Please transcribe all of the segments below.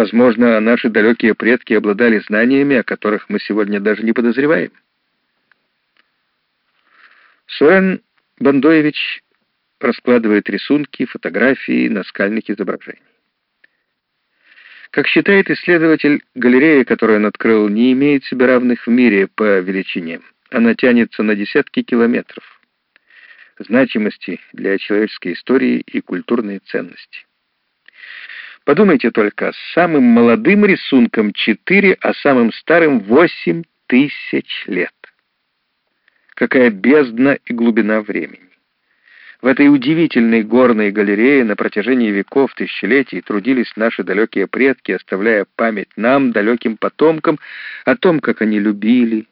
Возможно, наши далекие предки обладали знаниями, о которых мы сегодня даже не подозреваем. Суэн Бандоевич раскладывает рисунки, фотографии наскальных изображений. Как считает исследователь, галерея, которую он открыл, не имеет себе равных в мире по величине. Она тянется на десятки километров. Значимости для человеческой истории и культурной ценности. Подумайте только, самым молодым рисунком 4, а самым старым 8 тысяч лет. Какая бездна и глубина времени. В этой удивительной горной галерее на протяжении веков, тысячелетий трудились наши далекие предки, оставляя память нам, далеким потомкам, о том, как они любили,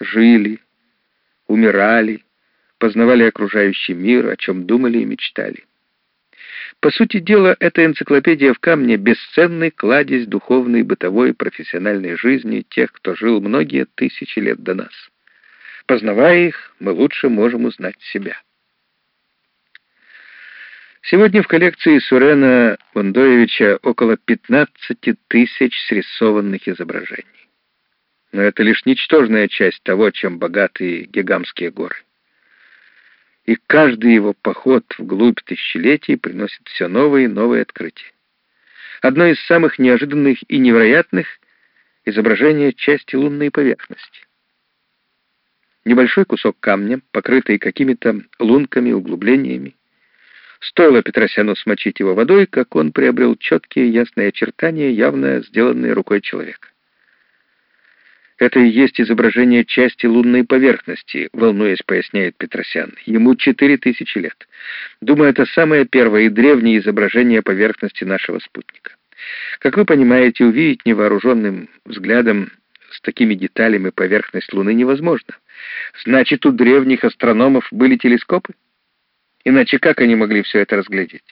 жили, умирали, познавали окружающий мир, о чем думали и мечтали. По сути дела, эта энциклопедия в камне — бесценный кладезь духовной, бытовой, профессиональной жизни тех, кто жил многие тысячи лет до нас. Познавая их, мы лучше можем узнать себя. Сегодня в коллекции Сурена Вондоевича около 15 тысяч срисованных изображений. Но это лишь ничтожная часть того, чем богаты Гигамские горы. И каждый его поход вглубь тысячелетий приносит все новые и новые открытия. Одно из самых неожиданных и невероятных — изображение части лунной поверхности. Небольшой кусок камня, покрытый какими-то лунками, углублениями, Стоило Петросяну смочить его водой, как он приобрел четкие ясные очертания, явно сделанные рукой человека. Это и есть изображение части лунной поверхности, волнуясь, поясняет Петросян. Ему четыре тысячи лет. Думаю, это самое первое и древнее изображение поверхности нашего спутника. Как вы понимаете, увидеть невооруженным взглядом с такими деталями поверхность Луны невозможно. Значит, у древних астрономов были телескопы? Иначе как они могли все это разглядеть?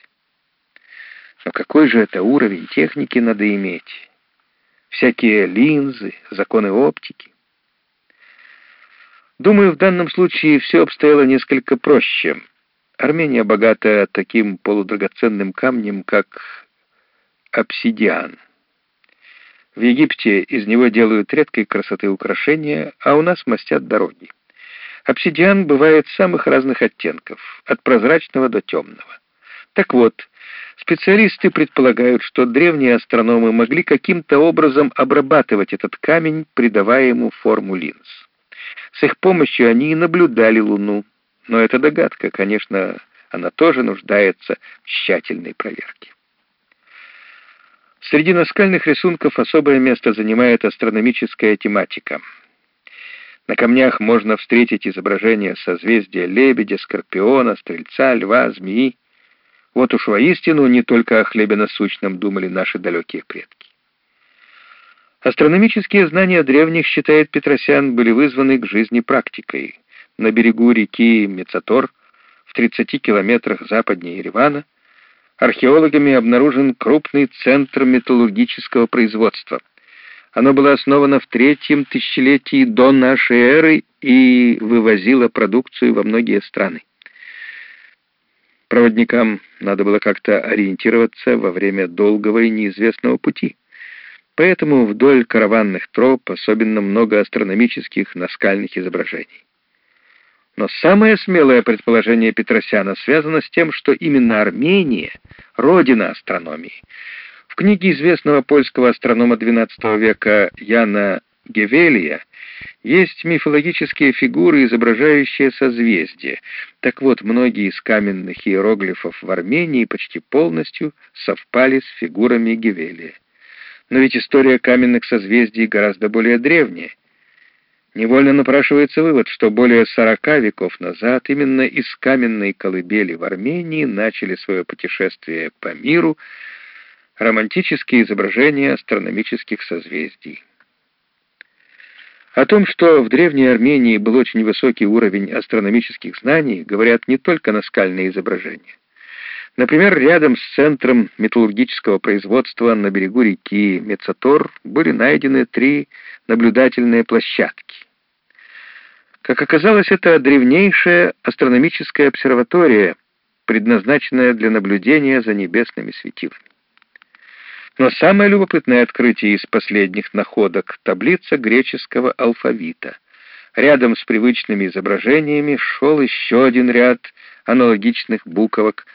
Но какой же это уровень техники надо иметь? Всякие линзы, законы оптики. Думаю, в данном случае все обстояло несколько проще. Армения богата таким полудрагоценным камнем, как обсидиан. В Египте из него делают редкой красоты украшения, а у нас мастят дороги. Обсидиан бывает самых разных оттенков, от прозрачного до темного. Так вот, специалисты предполагают, что древние астрономы могли каким-то образом обрабатывать этот камень, придавая ему форму линз. С их помощью они и наблюдали Луну, но это догадка, конечно, она тоже нуждается в тщательной проверке. Среди наскальных рисунков особое место занимает астрономическая тематика — на камнях можно встретить изображения созвездия лебедя, скорпиона, стрельца, льва, змеи. Вот уж воистину не только о хлебе насущном думали наши далекие предки. Астрономические знания древних, считает Петросян, были вызваны к жизни практикой. На берегу реки Мецатор, в 30 километрах западнее Еревана, археологами обнаружен крупный центр металлургического производства — оно было основано в третьем тысячелетии до нашей эры и вывозило продукцию во многие страны. Проводникам надо было как-то ориентироваться во время долгого и неизвестного пути. Поэтому вдоль караванных троп особенно много астрономических наскальных изображений. Но самое смелое предположение Петросяна связано с тем, что именно Армения — родина астрономии — в книге известного польского астронома XII века Яна Гевелия есть мифологические фигуры, изображающие созвездия. Так вот, многие из каменных иероглифов в Армении почти полностью совпали с фигурами Гевелия. Но ведь история каменных созвездий гораздо более древняя. Невольно напрашивается вывод, что более сорока веков назад именно из каменной колыбели в Армении начали свое путешествие по миру романтические изображения астрономических созвездий. О том, что в Древней Армении был очень высокий уровень астрономических знаний, говорят не только наскальные изображения. Например, рядом с центром металлургического производства на берегу реки Мецатор были найдены три наблюдательные площадки. Как оказалось, это древнейшая астрономическая обсерватория, предназначенная для наблюдения за небесными светилами. Но самое любопытное открытие из последних находок — таблица греческого алфавита. Рядом с привычными изображениями шел еще один ряд аналогичных буквок —